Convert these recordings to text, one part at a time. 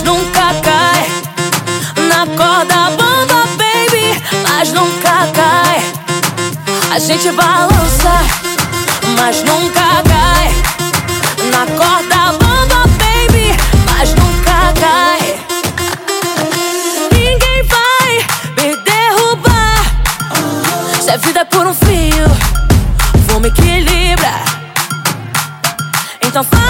mas nunca cai. Na corda bamba, baby, mas nunca cai. A gente balança, mas nunca cai. Na corda bamba, baby, mas nunca cai. Ninguém vai me derrubar. Se a vida é por um fio, vou me equilibrar. Então.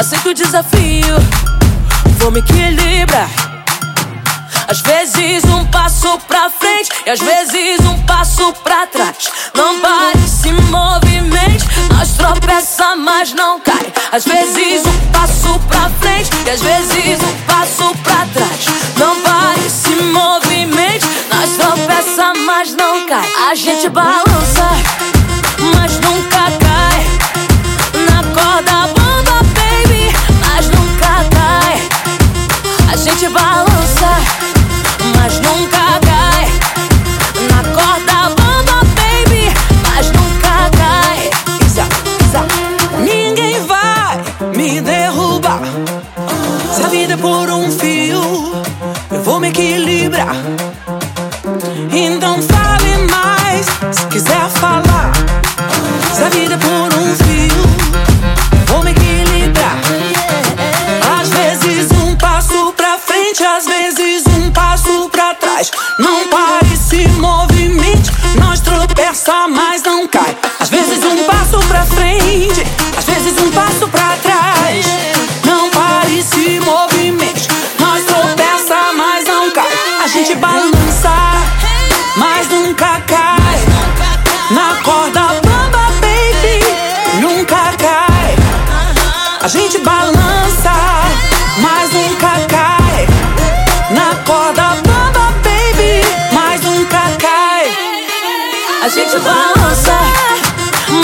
Aceito o desafio, vou me equilibrar. Às vezes um passo pra frente e às vezes um passo pra trás. Não pare, se movimente, nós tropeça, mas não cai. Às vezes um passo pra frente e às vezes um passo pra trás. Não pare, se movimente, nós tropeça, mas não cai. A gente balança, eu vou me equilibrar. Então fale mais, se quiser falar. Se a vida é por um fio, vou me equilibrar. Às vezes um passo pra frente, às vezes um passo pra trás. Não pare, se movimente. Na corda bamba, baby, nunca cai. A gente balança, mas nunca cai. Na corda bamba, baby, mas nunca cai. A gente balança,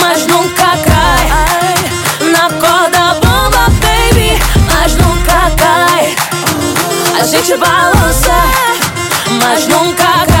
mas nunca cai. Na corda bamba, baby, mas nunca cai. A gente balança, mas nunca cai.